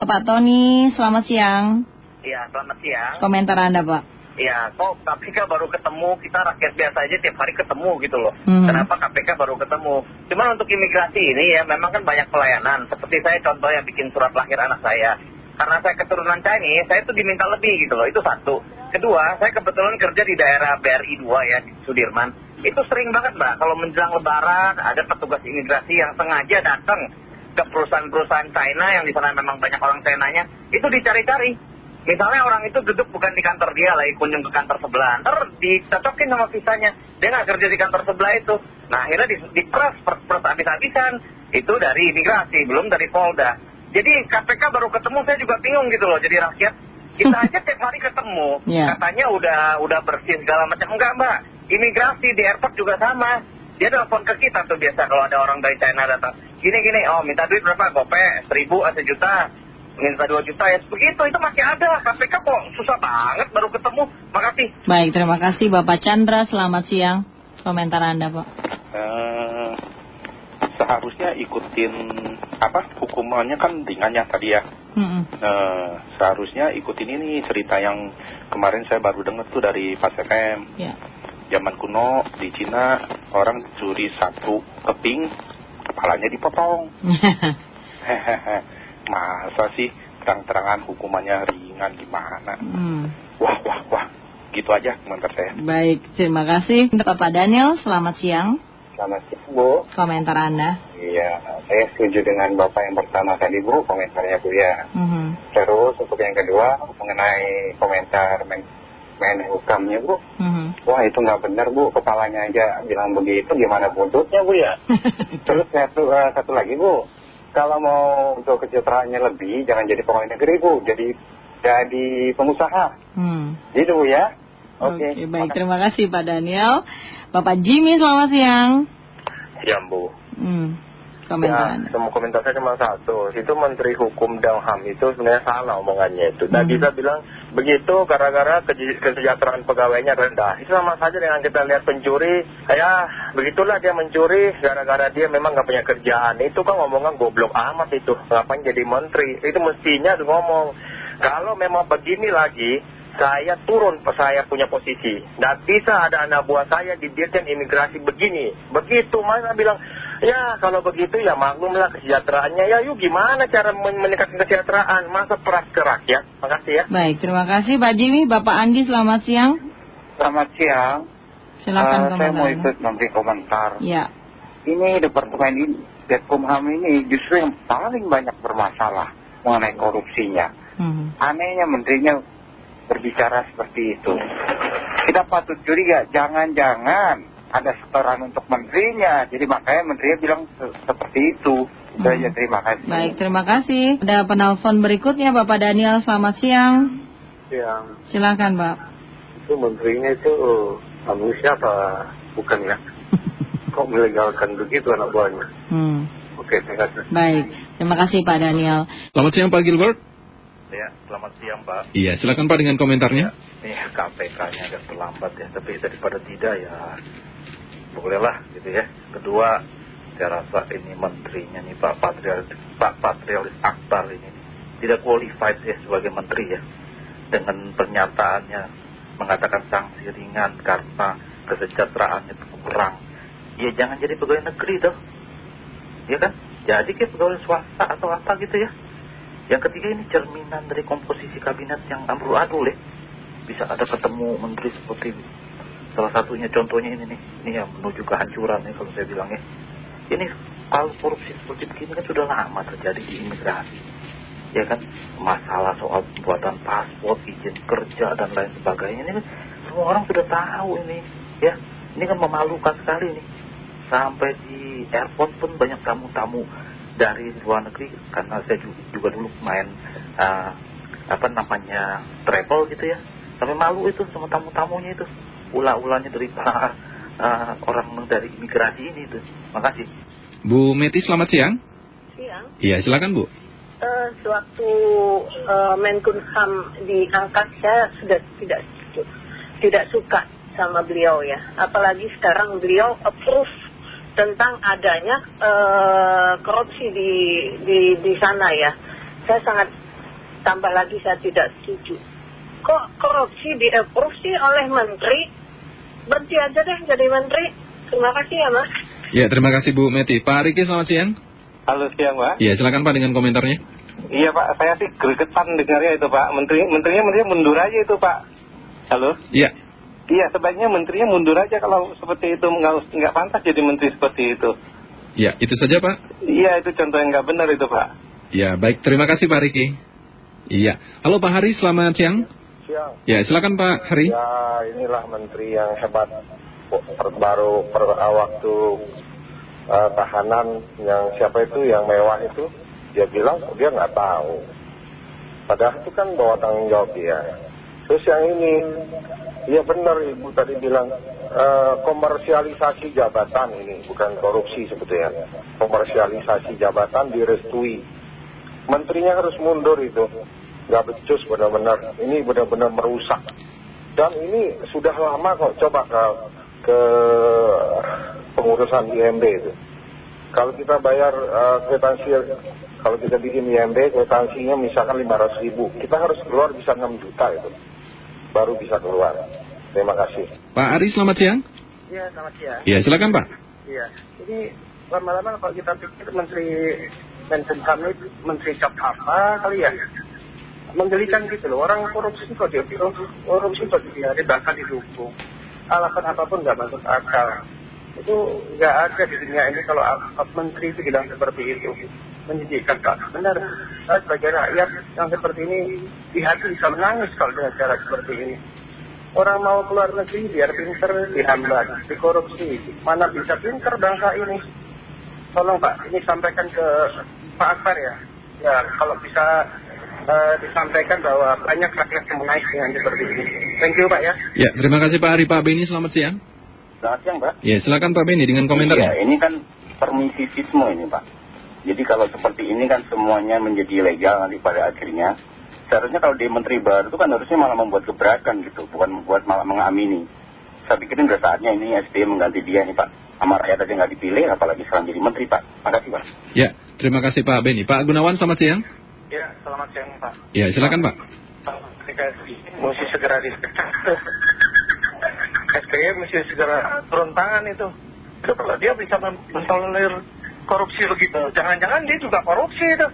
Pak Tony, selamat siang. Iya, selamat siang. Komentar Anda, Pak. Iya, kok KPK baru ketemu, kita rakyat biasa aja tiap hari ketemu gitu loh. Hmm. Kenapa KPK baru ketemu? Cuman untuk imigrasi ini ya memang kan banyak pelayanan. Seperti saya contohnya bikin surat lahir anak saya. Karena saya keturunan Chinese, saya tuh diminta lebih gitu loh, itu satu. Kedua, saya kebetulan kerja di daerah BRI 2 ya, di Sudirman. Itu sering banget mbak, kalau menjelang lebaran ada petugas imigrasi yang sengaja datang ke perusahaan-perusahaan China yang di sana memang banyak orang China-nya, itu dicari-cari. Misalnya orang itu duduk bukan di kantor dia, lagi kunjung ke kantor sebelah. Ntar dicocokin sama visanya. Dia nggak kerja di kantor sebelah itu. Nah akhirnya di, di press, press, press habis-habisan. Itu dari imigrasi, belum dari Polda. Jadi KPK baru ketemu, saya juga bingung gitu loh jadi rakyat. Kita aja tiap hari ketemu. Yeah. Katanya udah udah bersih segala macam. Enggak mbak, imigrasi di airport juga sama. Dia telepon ke kita tuh biasa kalau ada orang dari China datang. Gini-gini, oh minta duit berapa? Gope, seribu atau sejuta minta 2 juta ya begitu itu masih ada KPK kok susah banget baru ketemu makasih Baik, terima kasih Bapak Chandra, selamat siang. Komentar Anda, Pak. Eh, seharusnya ikutin apa hukumannya kan ringan ya tadi ya. Mm-mm. Eh, seharusnya ikutin ini cerita yang kemarin saya baru dengar tuh dari Pas FM. Ya. Zaman kuno di Cina orang curi satu keping kepalanya dipotong. Masa sih terang-terangan hukumannya ringan gimana? Hmm. Wah wah wah. Gitu aja komentar saya. Baik, terima kasih. Bapak Daniel, selamat siang. Selamat siang Bu. Komentar Anda. Iya, saya setuju dengan Bapak yang pertama tadi Bu, komentarnya Bu ya. Mhm. Terus untuk yang kedua mengenai komentar men Menhukamnya Bu. Mhm. Wah itu nggak benar Bu, kepalanya aja bilang begitu, gimana buntutnya Bu ya? Terus satu, eh, satu lagi Bu, kalau mau untuk kesejahteraannya lebih, jangan jadi pegawai negeri Bu, jadi jadi pengusaha. Hmm. Gitu Bu ya. Oke, Oke. baik. Terima kasih Pak Daniel. Bapak Jimmy, selamat siang. Ya Bu, Hmm. Komentar ya, Anda. semua komentar saya cuma satu. Itu Menteri Hukum dan HAM itu sebenarnya salah omongannya itu. Dan Hmm. bisa bilang begitu gara-gara kesejahteraan pegawainya rendah. Itu sama saja dengan kita lihat pencuri. Ya begitulah dia mencuri gara-gara dia memang nggak punya kerjaan. Itu kan ngomongan goblok amat itu. Ngapain jadi menteri? Itu mestinya tuh ngomong. Kalau memang begini lagi, saya turun saya punya posisi. Nggak bisa ada anak buah saya di Dirjen Imigrasi begini. Begitu masa bilang, ya kalau begitu ya maklumlah kesejahteraannya. Ya yuk gimana cara men- meningkatkan kesejahteraan? Masa peras ke rakyat? Makasih ya. Baik, terima kasih Pak Jimmy. Bapak Andi, selamat siang. Selamat siang. Silakan Eh, saya mau ikut memberi komentar. Ya. Ini Departemen ini, Dekumham ini justru yang paling banyak bermasalah mengenai korupsinya. Mhm. Anehnya menterinya berbicara seperti itu. Kita patut curiga, jangan-jangan ada setoran untuk menterinya. Jadi makanya menterinya bilang se- seperti itu. Itu Hmm. aja, terima kasih. Baik, terima kasih. Ada penelpon berikutnya Bapak Daniel, selamat siang. yang Silakan Pak. itu menterinya itu manusia apa bukan ya? Kok melegalkan begitu anak buahnya? Hmm. Oke, terima kasih. Baik, terima kasih Pak Daniel. Selamat siang Pak Gilbert. Ya, selamat siang Pak. Iya, silakan Pak dengan komentarnya. Ini KPK-nya agak terlambat ya, tapi daripada tidak ya bolehlah gitu ya. Kedua, saya rasa ini menterinya nih Pak Patrialis, Pak Patrialis Akbar ini tidak qualified ya sebagai menteri ya. Dengan pernyataannya mengatakan sanksi ringan karena kesejahteraannya kurang. Ya jangan jadi pegawai negeri tuh. Ya kan? Jadi kayak pegawai swasta atau apa gitu ya. Yang ketiga ini cerminan dari komposisi kabinet yang amburadul ya. Bisa ada ketemu menteri seperti salah satunya contohnya ini nih. Ini yang menuju kehancuran nih kalau saya bilang ya. Ini kalau korupsi seperti begini kan sudah lama terjadi di imigrasi. Ya kan masalah soal pembuatan paspor, izin kerja dan lain sebagainya ini kan semua orang sudah tahu ini ya. Ini kan memalukan sekali nih. Sampai di airport pun banyak tamu-tamu dari luar negeri karena saya juga, dulu main eh, apa namanya travel gitu ya sampai malu itu sama tamu-tamunya itu ulah-ulahnya dari para eh, orang dari imigrasi ini itu makasih Bu Meti, selamat siang. siang. Iya, silakan Bu. Eh, sewaktu eh, Menkumham diangkat saya sudah tidak tidak suka sama beliau ya. Apalagi sekarang beliau approve tentang adanya eh, korupsi di, di di sana ya. Saya sangat tambah lagi saya tidak setuju. Kok korupsi di-approve sih oleh menteri? Berhenti aja deh jadi menteri. Terima kasih ya Mas. Ya, terima kasih Bu Meti. Pak Riki, selamat siang. Halo siang Pak. Ya, silakan Pak dengan komentarnya. Iya Pak, saya sih gregetan dengarnya itu Pak. Menteri, menterinya menterinya mundur aja itu Pak. Halo? Ya, Iya, sebaiknya menterinya mundur aja kalau seperti itu nggak nggak pantas jadi menteri seperti itu. ya, itu saja Pak. Iya, itu contoh yang nggak benar itu Pak. Ya, baik. Terima kasih Pak Riki. Iya. Halo Pak Hari, selamat siang. Siang. Ya, silakan Pak Hari. Ya inilah menteri yang hebat. Per- Baru per waktu eh, tahanan yang siapa itu yang mewah itu dia bilang dia nggak tahu. Padahal itu kan bawa tanggung jawab dia. Terus yang ini, iya benar ibu tadi bilang eh, komersialisasi jabatan ini bukan korupsi sebetulnya. Komersialisasi jabatan direstui. Menterinya harus mundur itu. Nggak becus benar-benar. Ini benar-benar merusak. Dan ini sudah lama kok coba ke, ke pengurusan IMB itu. Kalau kita bayar eh, kwitansi, kalau kita bikin IMB kwitansinya misalkan 500 ribu, kita harus keluar bisa 6 juta itu. Baru bisa keluar. Terima kasih. Pak Ari, selamat siang. Iya, selamat siang. Ya, silakan Pak. Iya, ini lama-lama kalau kita pikir Menteri Menkumham ini Menteri cap apa kali ya? Menggelikan gitu loh, orang korupsi kok dia korupsi kok dibiarin bahkan didukung. Alasan apa pun nggak masuk akal. Itu nggak ada di dunia ini kalau menteri itu bilang seperti itu. Menyedihkan kak. Benar, saya sebagai rakyat yang seperti ini di hati bisa menangis kalau dengan cara seperti ini. Orang mau keluar negeri biar pinter dihambat, dikorupsi. Mana bisa pinter bangsa ini? Tolong Pak, ini sampaikan ke Pak Akbar ya. Ya, kalau bisa eh, disampaikan bahwa banyak rakyat yang menaik dengan seperti ini. Thank you Pak ya. Ya, terima kasih Pak Ari. Pak Beni, selamat siang. Selamat siang, Pak. Ya, silakan Pak Beni dengan komentarnya. Iya, ini kan permisifisme ini, Pak. Jadi kalau seperti ini kan semuanya menjadi legal nanti pada akhirnya. Seharusnya kalau dia menteri baru itu kan harusnya malah membuat gebrakan gitu, bukan membuat malah mengamini. Saya pikir ini udah saatnya ini SBY mengganti dia nih, Pak. Sama rakyat aja nggak dipilih, apalagi sekarang jadi menteri, Pak. Makasih, Pak. Ya, terima kasih Pak Beni. Pak Gunawan, selamat siang. Ya, selamat siang Pak. Ya, silakan Pak. Mesti segera dipecat. SBY mesti segera turun tangan itu. Itu kalau dia bisa mentolerir korupsi begitu, jangan-jangan dia juga korupsi itu.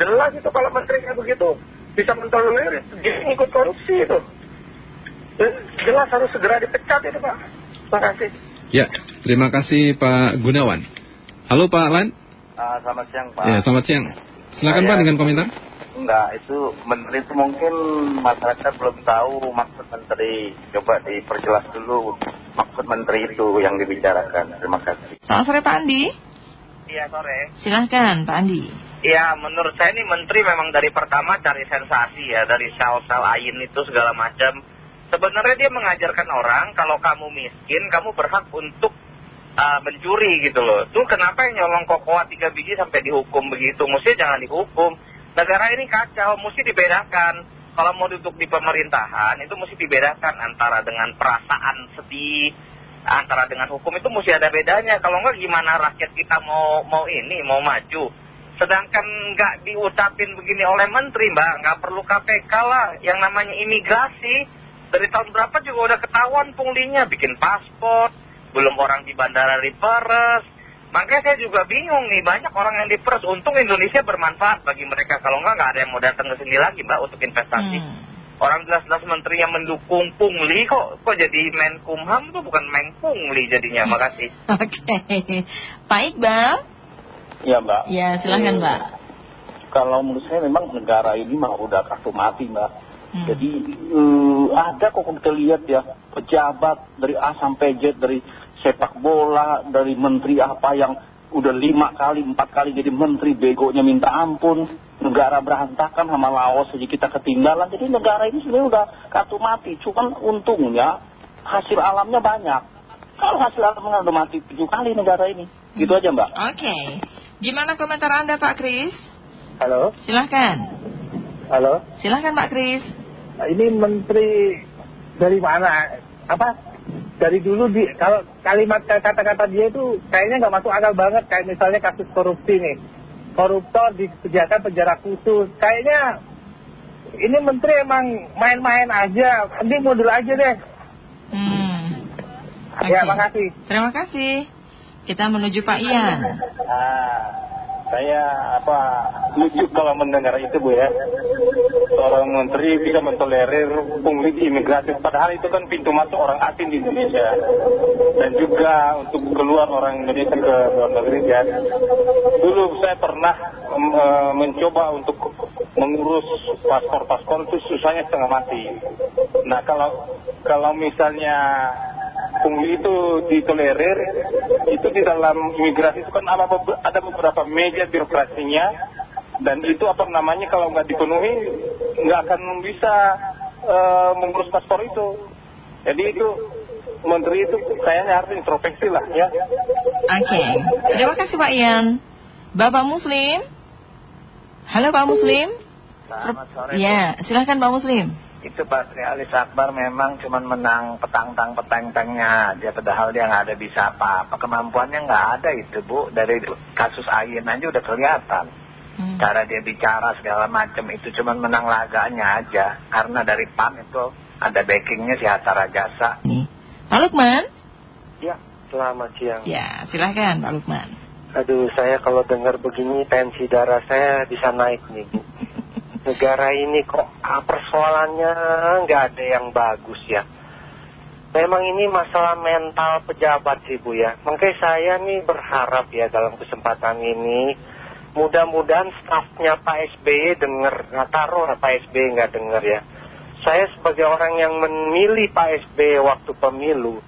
Jelas itu kalau menterinya begitu. Bisa mentolerir, dia ikut korupsi itu. Eh, Jelas harus segera dipecat itu Pak. Terima kasih. Ya, terima kasih Pak Gunawan. Halo Pak Lan. Ah, selamat siang Pak. Ya, selamat siang. Silakan Saya- Pak dengan komentar. Enggak, itu menteri itu mungkin masyarakat belum tahu maksud menteri. Coba diperjelas dulu maksud menteri itu yang dibicarakan. Terima kasih. Selamat sore Pak Andi. Iya sore. Silahkan Pak Andi. Ya menurut saya ini menteri memang dari pertama cari sensasi ya dari sel-sel ain itu segala macam. Sebenarnya dia mengajarkan orang kalau kamu miskin kamu berhak untuk uh, mencuri gitu loh. Tuh kenapa yang nyolong kokoa tiga biji sampai dihukum begitu? Mesti jangan dihukum. Negara ini kacau, mesti dibedakan. Kalau mau duduk di pemerintahan itu mesti dibedakan antara dengan perasaan sedih, antara dengan hukum itu mesti ada bedanya. Kalau enggak gimana rakyat kita mau mau ini mau maju. Sedangkan nggak diucapin begini oleh menteri mbak, nggak perlu KPK lah. Yang namanya imigrasi dari tahun berapa juga udah ketahuan punglinya bikin paspor, belum orang di bandara diperes. Makanya saya juga bingung nih, banyak orang yang diperes. Untung Indonesia bermanfaat bagi mereka. Kalau nggak, nggak ada yang mau datang ke sini lagi mbak untuk investasi. Orang jelas-jelas menteri yang mendukung pungli kok kok jadi Menkumham tuh bukan Menpungli jadinya. Makasih. Oke. Pak Iqbal. Ya, Mbak. Ya, silahkan Eh, Mbak. Kalau menurut saya memang negara ini mah udah kartu mati, Mbak. Hmm. Jadi eh, ada kok kita lihat ya pejabat dari A sampai Z dari sepak bola dari menteri apa yang udah lima kali empat kali jadi menteri begonya minta ampun negara berantakan sama Laos saja kita ketinggalan jadi negara ini sebenarnya udah kartu mati cuman untungnya hasil alamnya banyak kalau hasil alamnya udah mati tujuh kali negara ini gitu aja mbak Oke. Gimana komentar Anda Pak Kris? Halo, Silahkan. halo. Silahkan Pak Kris. Nah, ini menteri dari mana? Apa? Dari dulu di kalau kalimat kata-kata dia itu kayaknya nggak masuk akal banget. Kayak misalnya kasus korupsi nih, koruptor disediakan penjara khusus. Kayaknya ini menteri emang main-main aja, nanti mundur aja deh. Hmm. Ya, Oke. makasih. Terima kasih. Kita menuju Pak Ian. Ah, saya apa lucu kalau mendengar itu bu ya. Seorang menteri bisa mentolerir pungli imigrasi. Padahal itu kan pintu masuk orang asing di Indonesia. Dan juga untuk keluar orang Indonesia ke luar negeri ya. Dulu saya pernah eh, mencoba untuk mengurus paspor-paspor itu susahnya setengah mati. Nah kalau kalau misalnya pungli itu ditolerir itu di dalam imigrasi itu kan ada, bebe- ada beberapa meja birokrasinya dan itu apa namanya kalau nggak dipenuhi nggak akan bisa eh, mengurus paspor itu jadi itu menteri itu kayaknya harus introspeksi lah ya Oke. Terima kasih Pak Ian. Bapak Muslim. Halo Pak Muslim. Selamat sore. Ya, silahkan Pak Muslim. Itu Patrialis Akbar memang cuma menang petang-tang petang-tangnya aja padahal dia nggak ada bisa apa-apa kemampuannya nggak ada itu Bu dari kasus Ayin aja udah kelihatan Hmm. cara dia bicara segala macam itu cuma menang laganya aja karena dari PAN itu ada backingnya si Hatta Rajasa Nih. Pak Lukman. Ya, selamat siang. Ya, silahkan Pak Lukman. Aduh, saya kalau dengar begini tensi darah saya bisa naik nih, Bu. Negara ini kok ah, persoalannya nggak ada yang bagus ya. Memang ini masalah mental pejabat sih Bu ya. Makanya saya nih berharap ya dalam kesempatan ini mudah-mudahan stafnya Pak SBY denger, nggak taruh Pak SBY nggak denger ya. Saya sebagai orang yang memilih Pak SBY waktu pemilu,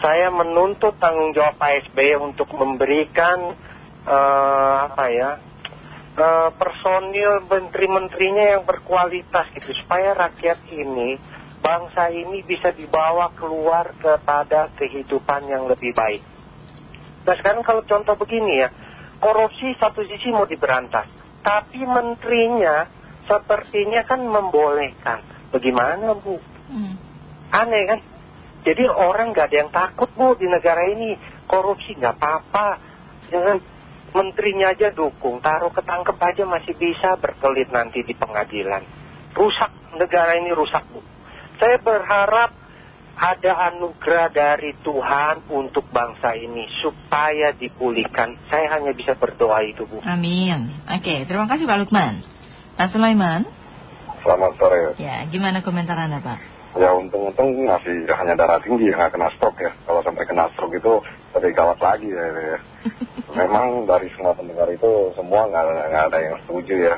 saya menuntut tanggung jawab Pak SBY untuk memberikan eh, apa ya eh, personil menteri-menterinya yang berkualitas gitu supaya rakyat ini bangsa ini bisa dibawa keluar kepada kehidupan yang lebih baik. Nah sekarang kalau contoh begini ya, korupsi satu sisi mau diberantas, tapi menterinya sepertinya kan membolehkan. Bagaimana Bu? Hmm. Aneh kan? Jadi orang nggak ada yang takut Bu di negara ini. Korupsi nggak apa-apa. Jangan menterinya aja dukung. Taruh ketangkep aja masih bisa berkelit nanti di pengadilan. Rusak, negara ini rusak Bu. Saya berharap ada anugerah dari Tuhan untuk bangsa ini supaya dipulihkan. Saya hanya bisa berdoa itu Bu. Amin. Oke, terima kasih Pak Lukman. Pak Sulaiman. Selamat sore. Ya, gimana komentar Anda Pak? Ya untung-untung masih hanya darah tinggi, nggak kena stroke ya. Kalau sampai kena stroke itu lebih gawat lagi ya. ya. Memang dari semua pendengar itu semua nggak nggak ada yang setuju ya.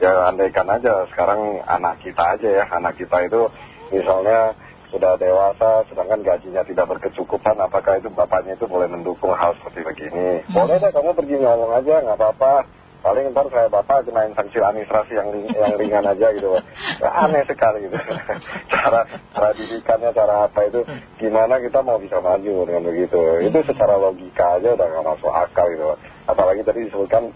Ya andaikan aja sekarang anak kita aja ya, anak kita itu misalnya sudah dewasa sedangkan gajinya tidak berkecukupan apakah itu bapaknya itu boleh mendukung hal seperti begini boleh deh kamu pergi ngomong aja nggak apa-apa paling ntar saya bapak kenain sanksi administrasi yang, yang ringan aja gitu ya, aneh sekali gitu. Cara didikannya cara apa itu gimana kita mau bisa maju dengan begitu? Itu secara logika aja udah nggak masuk akal gitu apalagi tadi disebutkan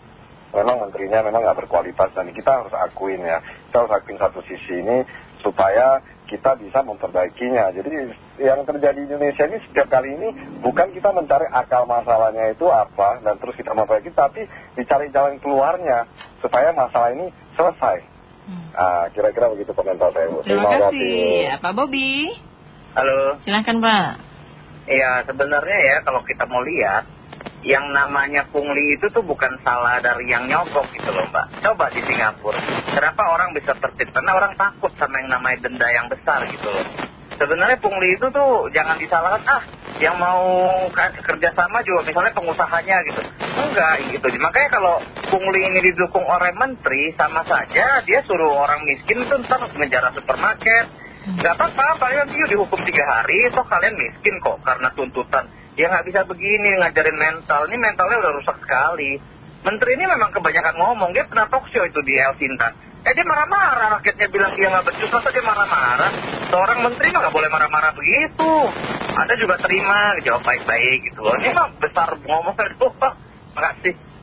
memang menterinya memang nggak berkualitas dan kita harus akuin ya. Kita harus akuin satu sisi ini supaya kita bisa memperbaikinya jadi yang terjadi di Indonesia ini setiap kali ini bukan kita mencari akal masalahnya itu apa dan terus kita memperbaiki tapi dicari jalan keluarnya supaya masalah ini selesai Ah, kira-kira begitu komentar saya Bu. Terima kasih. Ya, Pak Bobi. Halo. Silahkan Pak. Iya sebenarnya ya kalau kita mau lihat yang namanya pungli itu tuh bukan salah dari yang nyogok gitu loh mbak. Coba di Singapura, kenapa orang bisa tertib? Karena orang takut sama yang namanya denda yang besar gitu loh. Sebenarnya pungli itu tuh jangan disalahkan ah yang mau ka- kerjasama juga misalnya pengusahanya gitu. Enggak gitu. Makanya kalau pungli ini didukung oleh menteri sama saja dia suruh orang miskin itu ntar menjara supermarket, Gak apa-apa, kalian dihukum tiga hari, toh kalian miskin kok karena tuntutan. Ya nggak bisa begini ngajarin mental, ini mentalnya udah rusak sekali. Menteri ini memang kebanyakan ngomong, dia pernah talk show itu di El Sinta. Eh dia marah-marah, rakyatnya bilang dia nggak becus, masa dia marah-marah. Seorang menteri mah nggak boleh marah-marah begitu. Anda juga terima, jawab baik-baik gitu. Ini mah besar ngomong, aduh, makasih.